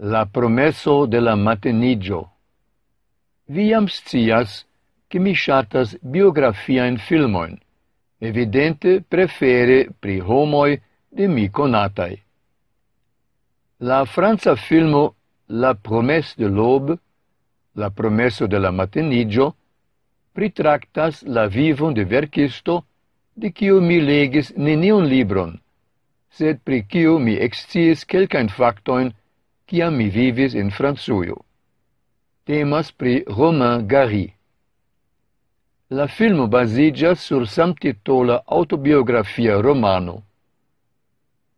la promesso de la matenigio. Viam scias che mi shatas biografiaen filmoin, evidente prefere pri homoi de mi conatai. La franza filmo La promesse de l'aube, La promesso de la matenigio, pritractas la vivon de verkisto, de kiu mi legis nenion libron, sed pri kiu mi exciis quelcain factoin ciam mi vivis in Franzuio. Temas pri Romain Gary. La filmo basigas sur samtitola autobiografia romano.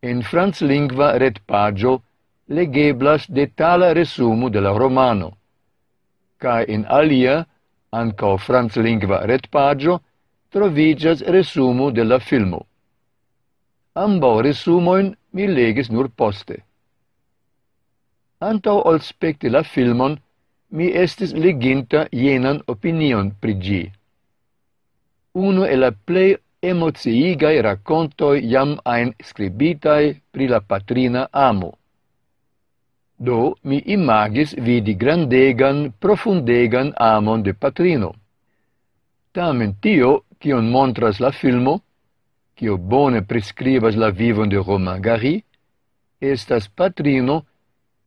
En franclingva retpaĝo legeblas detala resumo de la romano, Ca in alia, ankaŭ franclingva retpaĝo, trovigas resumo de la filmo. Ambo resumoin mi legis nur poste. Antau ol specti la filmon, mi estis leginta jenan opinion pri gi. Uno e la plei emociigai rakontoj jam ein scribitai pri la patrina amo. Do mi imagis vidi grandegan, profundegan amon de patrino. Tamen tio, kion montras la filmo, kio bone prescribas la vivon de Romain Gary, estas patrino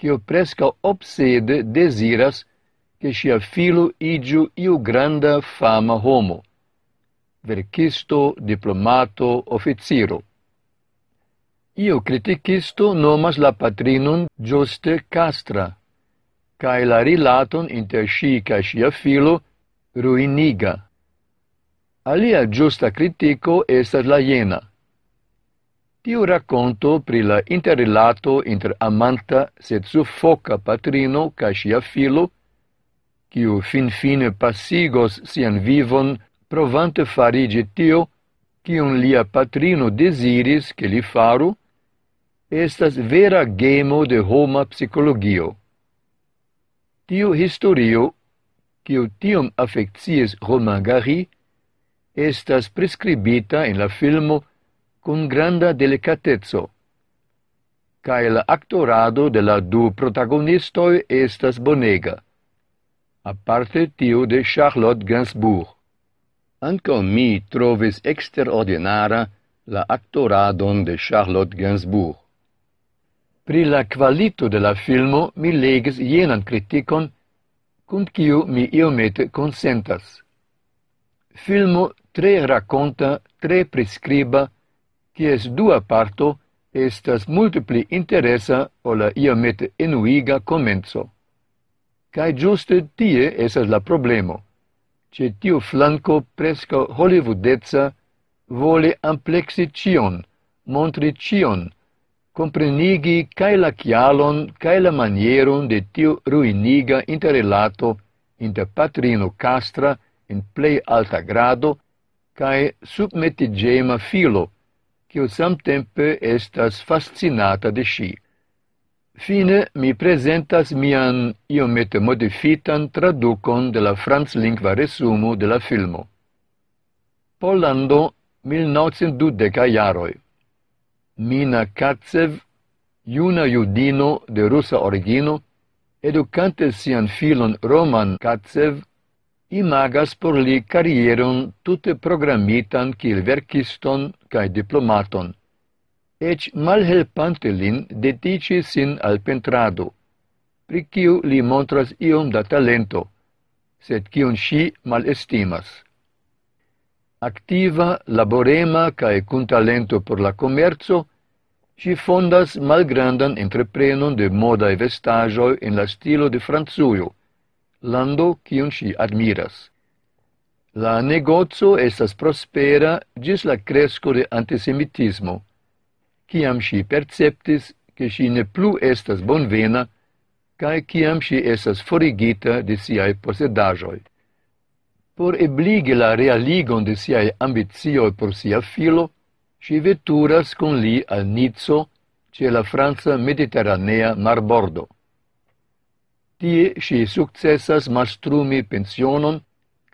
quio presca obsede desiras che sia filo igiu iu granda fama homo, verkisto, diplomato, officiro. Io criticisto nomas la patrinon giuste Castra, cae la rilaton inter sci ca sia filo ruiniga. Alia giusta critico estas la jena. Tiu racconto pri la interrelato inter amanta sed suffoca patrino ca sia filo, quiu fin-fine passigos sian vivon provante farigi tio, quium lia patrino desiris che li faru, estas vera gemo de homa psicologio. Tiu historio, quiu tiom affecties Romain Gary, estas prescribita in la filmo cun granda delicatezzo, cae la actorado de la du protagonistoi estas bonega, aparte tiu de Charlotte Gainsbourg. Anco mi trovis extraordinara la actoradon de Charlotte Gainsbourg. Pri la qualito de la filmo mi legis jenan criticon, cum ciu mi iomete consentas. Filmo tre raconta, tre prescriba, quies dua parto estas multipli interesa o la iomete enuiga comenzo. Cai giuste tie esas la problemo. Ce tiu flanco presca hollywoodezza vole amplexi cion, montri cion, comprenigi cae la cialon cae la manieron de tiu ruiniga interrelato inter patrino castra in plei alta grado cae submetigema filo, quio samtempe estas fascinata de ŝi. Fine mi presentas mian iomete modifitan traducon de la franclingva resumo de la filmo. Pollando 1912 jaroj. Mina Katsev, iuna judino de russa origino, educante sian filon Roman Katsev, imagas por li carrieron tutte programitan kiel verkiston kaj diplomaton. Ec malhelpante lin detici sin al pentrado, pri kiu li montras iom da talento, sed kiun si malestimas. Activa, laborema cae cun talento por la commerzo, si fondas malgrandan entreprenon de modaj vestaĵoj in la stilo de Franzuio, lando kiun si admiras. La negozio estas prospera gis la cresco de antisemitismo, ciam si perceptis che si ne plu estas bonvena, cae ciam si estas forigita de siae posedajoi. Por ebligi la realigon de siae ambizioi por sia filo, si veturas con li al Nizzo ce la Franza mediterranea marbordo. Tie si successas mastrumi pensionon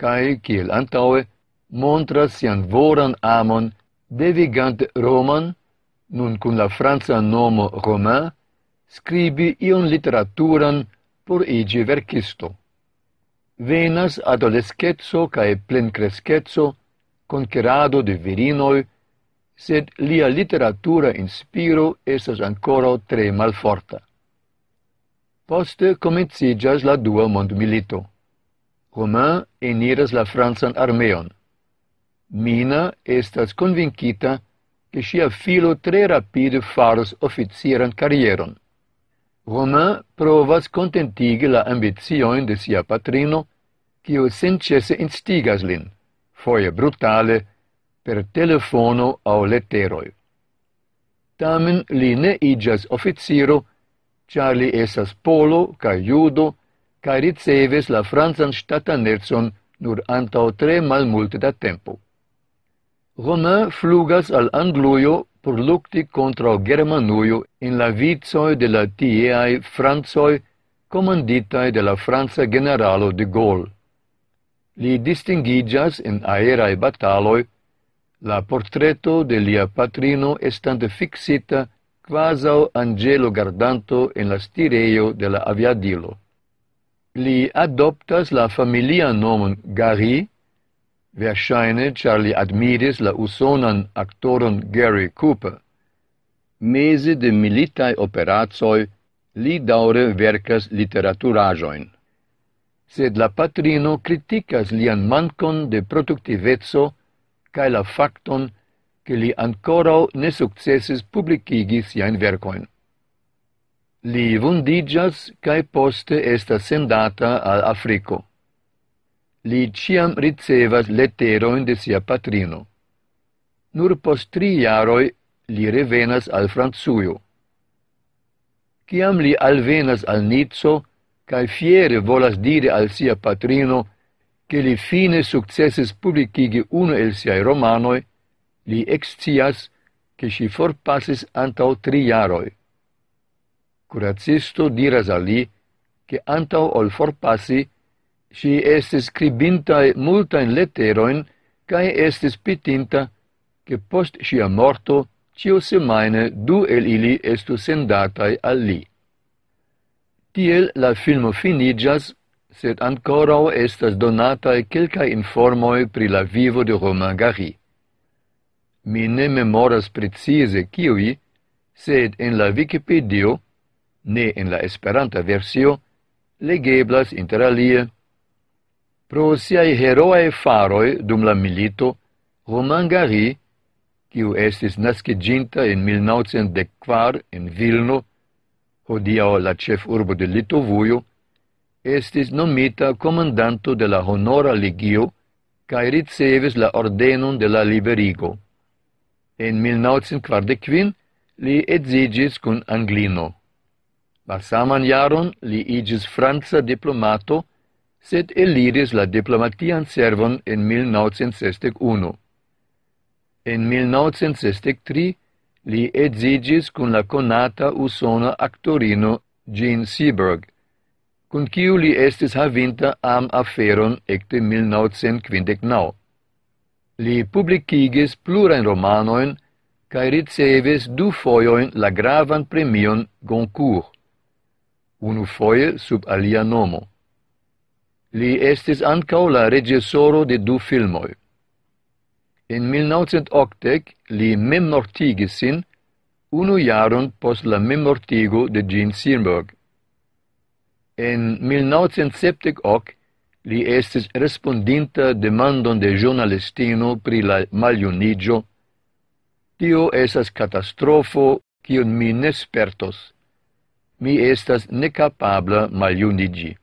cae, kiel antaue, montras sian voran amon devigante Roman, nun cun la franca nomo Romain, scribi ion literaturan por igi verkisto. Venas adolescetso cae plencrescetso, concerado de virinoi, sed lia literatura inspiro esas ancora tre malforta. Poste comencigas la dua mondmilito. Romain eniras la francan armeon. Mina estas convincita che sia filo tre rapide faros officieran carrieron. Romain provas contentigi la ambizioin de sia patrino, quio sencese instigas lin, foie brutale, per telefono au letteroi. Tamen li ne igas officiro, char li esas polo ca judo, ca riceves la Franzan ŝtatanecon nur antau tre mal multe da tempo. Romain flugas al Angluio por lucti contra Germanuio in la vizoi de la tieai Franzoi komanditaj de la Franza generalo de Gaulle. Li distinguigas in aerae bataloi la portreto de lia patrino estante fixita quasau angelo gardanto in la stireio de la aviadilo li adoptas la familia nomen Gary, verŝajne char li admiris la usonan aktoron Gary Cooper. Meze de militae operacoj li daure vercas literaturajoin. Sed la patrino criticas lian mankon de productivezzo cae la fakton, che li ankoraŭ ne successis publicigi siajn vercoin. Li vundigas cae poste estas sendata al Africo. Li ciam ricevas letteroin de sia patrino. Nur post tri jaroj li revenas al Francujo. Kiam li alvenas al Nizzo, cae fiere volas dire al sia patrino, che li fine successes publicigi uno el siai romanoi, li excias che si forpassis antau tri jaroi. Curacisto diras a li, che antau ol forpassi, si estis scribintae multain letteroin cae estis pitinta, che post sia morto, cio semaine du el ili estu sendatai al li. Tiel la filmo finigas, sed ancorau estas donatae quelcae informoi pri la vivo de Romain Gary. Mi ne memoras precise kiui, sed en la Wikipedia ne en la esperanta versio, legeblas inter alie. Pro siai heroae faroi dum la milito, Romain Gary, kiu estis nasceginta in 1904 in Vilno, hodiao la cef urbo de Litovujo, estis nomita comandanto de la Honora Legio cae ricevis la ordenon de la liberigo. En 1945 li edzigis cun Anglino. Malsaman jaron li igis franca diplomato, sed eliris la diplomatian servon en 1961. En 1963 li edzigis kun la conata usona actorino Jean Seberg, cun ciu li estis havinta am aferon ecte 1959. Li publicigis plurain romanoin, cae ricevis du foioin la gravan premion Goncourt unufoje sub alia nomo. Li estis ancau la regisoro de du filmoi. En 1980 li memmortigis sin unu jaron post la memmortigo de Gene Sirnberg. En 1970 li estis respondinta demandon de giornalistino pri la maljunigio. Tio esas catastrofo, kion mi nespertos mi estas necapabla maliunigi.